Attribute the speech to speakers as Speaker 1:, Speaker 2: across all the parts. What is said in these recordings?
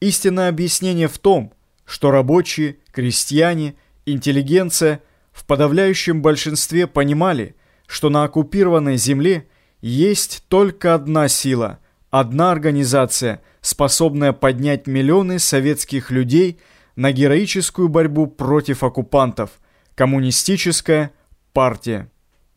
Speaker 1: Истинное объяснение в том, что рабочие, крестьяне, интеллигенция в подавляющем большинстве понимали, что на оккупированной земле есть только одна сила, одна организация, способная поднять миллионы советских людей на героическую борьбу против оккупантов – коммунистическая партия.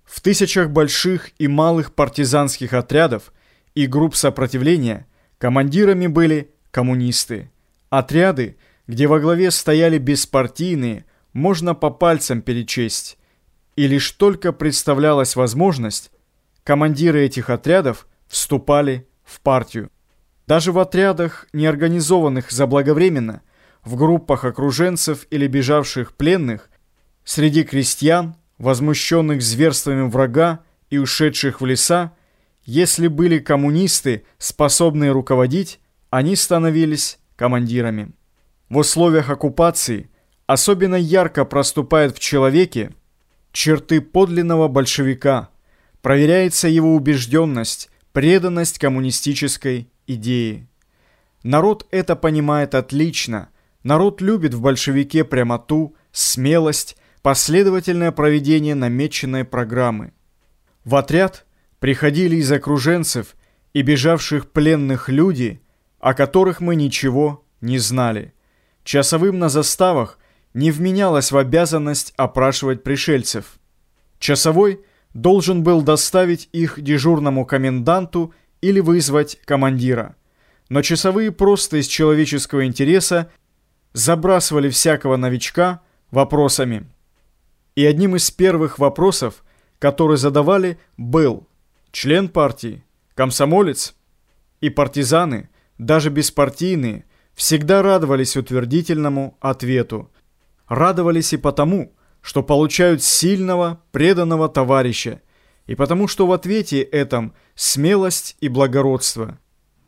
Speaker 1: В тысячах больших и малых партизанских отрядов и групп сопротивления командирами были коммунисты. Отряды, где во главе стояли беспартийные, можно по пальцам перечесть. И лишь только представлялась возможность, командиры этих отрядов вступали в партию. Даже в отрядах, неорганизованных заблаговременно, в группах окруженцев или бежавших пленных, среди крестьян, возмущенных зверствами врага и ушедших в леса, если были коммунисты, способные руководить, они становились командирами. В условиях оккупации особенно ярко проступает в человеке черты подлинного большевика, проверяется его убежденность, преданность коммунистической идеи. Народ это понимает отлично, народ любит в большевике прямоту, смелость, последовательное проведение намеченной программы. В отряд приходили из окруженцев и бежавших пленных люди, о которых мы ничего не знали. Часовым на заставах не вменялось в обязанность опрашивать пришельцев. Часовой должен был доставить их дежурному коменданту или вызвать командира. Но часовые просто из человеческого интереса забрасывали всякого новичка вопросами. И одним из первых вопросов, который задавали, был член партии, комсомолец и партизаны, даже беспартийные, всегда радовались утвердительному ответу. Радовались и потому, что получают сильного, преданного товарища, и потому что в ответе этом смелость и благородство.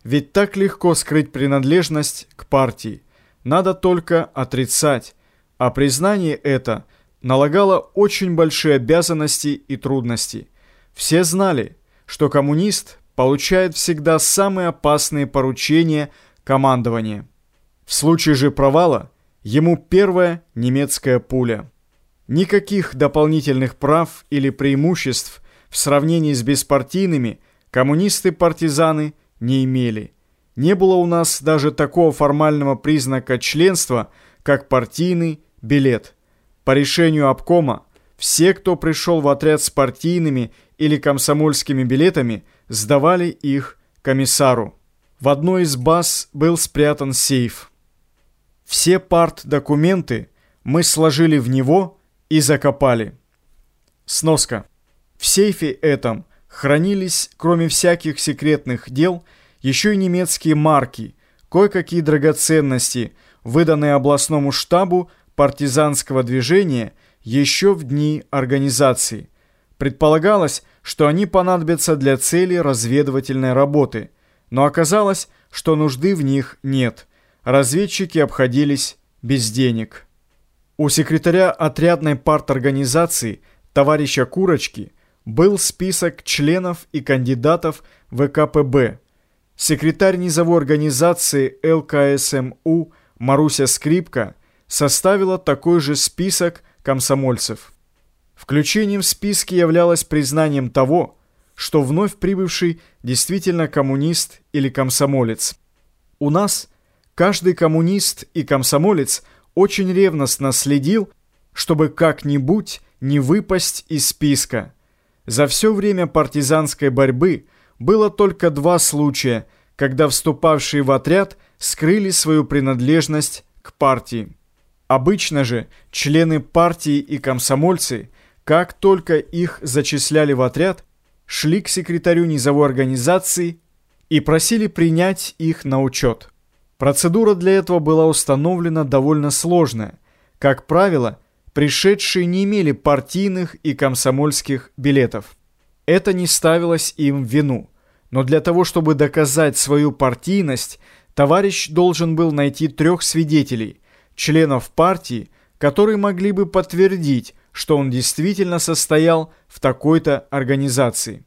Speaker 1: Ведь так легко скрыть принадлежность к партии. Надо только отрицать, а признание это налагало очень большие обязанности и трудности. Все знали, что коммунист получает всегда самые опасные поручения командования. В случае же провала ему первая немецкая пуля. Никаких дополнительных прав или преимуществ в сравнении с беспартийными коммунисты-партизаны не имели. Не было у нас даже такого формального признака членства, как партийный билет. По решению обкома все, кто пришел в отряд с партийными или комсомольскими билетами, сдавали их комиссару. В одной из баз был спрятан сейф. Все парт-документы мы сложили в него и закопали. Сноска. В сейфе этом хранились, кроме всяких секретных дел, еще и немецкие марки, кое-какие драгоценности, выданные областному штабу партизанского движения еще в дни организации. Предполагалось, что они понадобятся для цели разведывательной работы, но оказалось, что нужды в них нет. Разведчики обходились без денег. У секретаря отрядной парторганизации товарища Курочки был список членов и кандидатов ВКПБ. Секретарь низовой организации ЛКСМУ Маруся Скрипка составила такой же список комсомольцев. Включением в списки являлось признанием того, что вновь прибывший действительно коммунист или комсомолец. У нас каждый коммунист и комсомолец очень ревностно следил, чтобы как-нибудь не выпасть из списка. За все время партизанской борьбы было только два случая, когда вступавшие в отряд скрыли свою принадлежность к партии. Обычно же члены партии и комсомольцы – как только их зачисляли в отряд, шли к секретарю низовой организации и просили принять их на учет. Процедура для этого была установлена довольно сложная. Как правило, пришедшие не имели партийных и комсомольских билетов. Это не ставилось им в вину. Но для того, чтобы доказать свою партийность, товарищ должен был найти трех свидетелей, членов партии, которые могли бы подтвердить, что он действительно состоял в такой-то организации.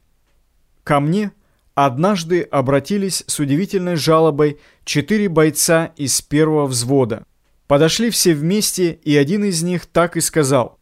Speaker 1: Ко мне однажды обратились с удивительной жалобой четыре бойца из первого взвода. Подошли все вместе, и один из них так и сказал.